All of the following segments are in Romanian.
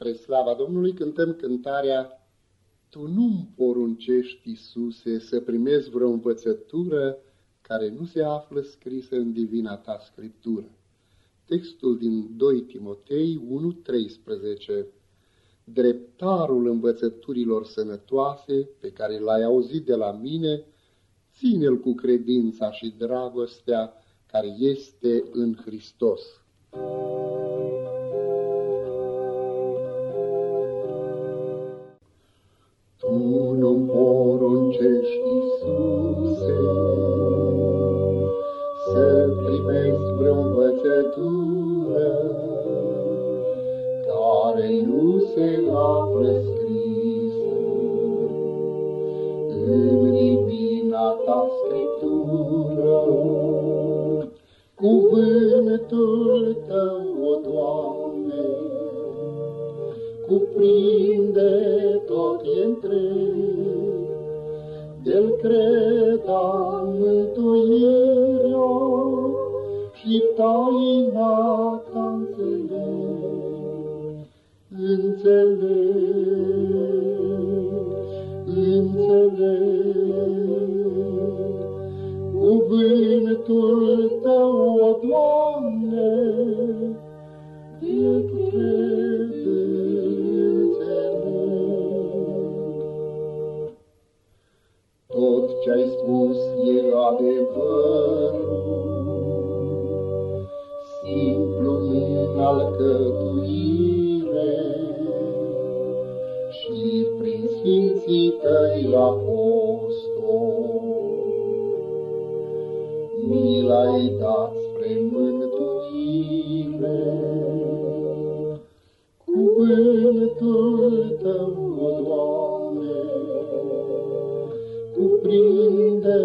Spre slava Domnului cântăm cântarea Tu nu-mi poruncești, Iisuse, să primezi vreo învățătură care nu se află scrisă în divina ta Scriptură. Textul din 2 Timotei 1.13 Dreptarul învățăturilor sănătoase pe care l-ai auzit de la mine, ține-l cu credința și dragostea care este în Hristos. Tu care nu se află scrisă în divina ta Scriptură. Cuvântul tău, o Doamne, cuprinde tot întreg, de-l creda mântuirea și taina ta înțeleg, înțeleg, înțeleg. Cuvântul tău, o Doamne, e Tot ce-ai spus e adevărul, simplu în alcătuire și prin sfinții tăi apostoli mi l-ai dat spre mântuire. Cuvântul Tău, o Doamne, cuprinde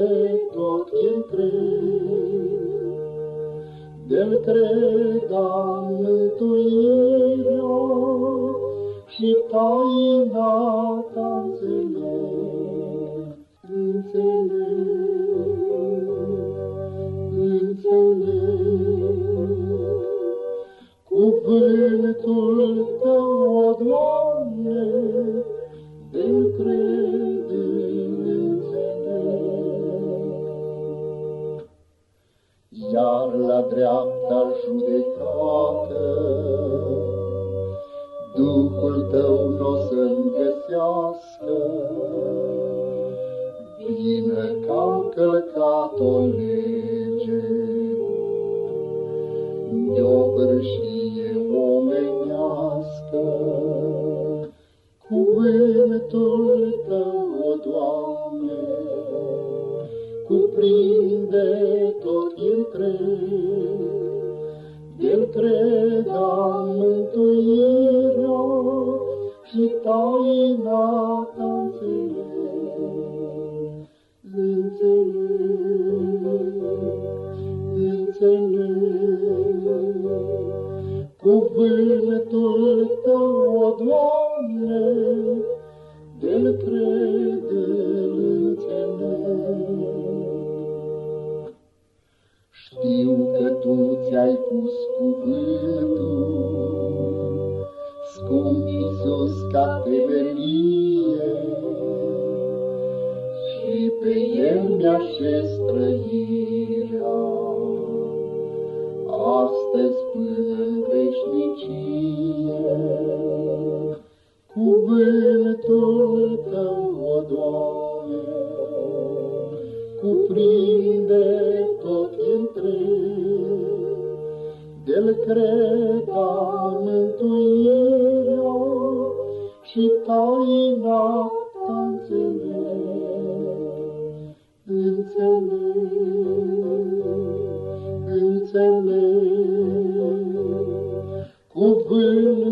tot întreg, de-l creda mântuirea și taina ta înțeleg, înțeleg înțeleg. Cuvântul Tău, o Doamne, de cred înțeleg. Iar la dreapta judecată, Duhul Tău n-o să-mi găsească, Bine că-am călcat o lege, De-o vârșie omenească. Cuvântul Tău, o Doamne, Cuprinde tot întreg, De-l creda mântuirea Și taina Ta înțeleg înțeleg, înțeleg. Cuvântul Tău, o Doamne, de-l cred, scump Iisus ca temelie, pe el mi-așez trăirea. Astăzi până în veșnicie, cuvântul Tău, o Doamne, cuprinde tot întreg, de-l creda mântuirea toi noaptea înțeleg, înțeleg, înțeleg, cuvânt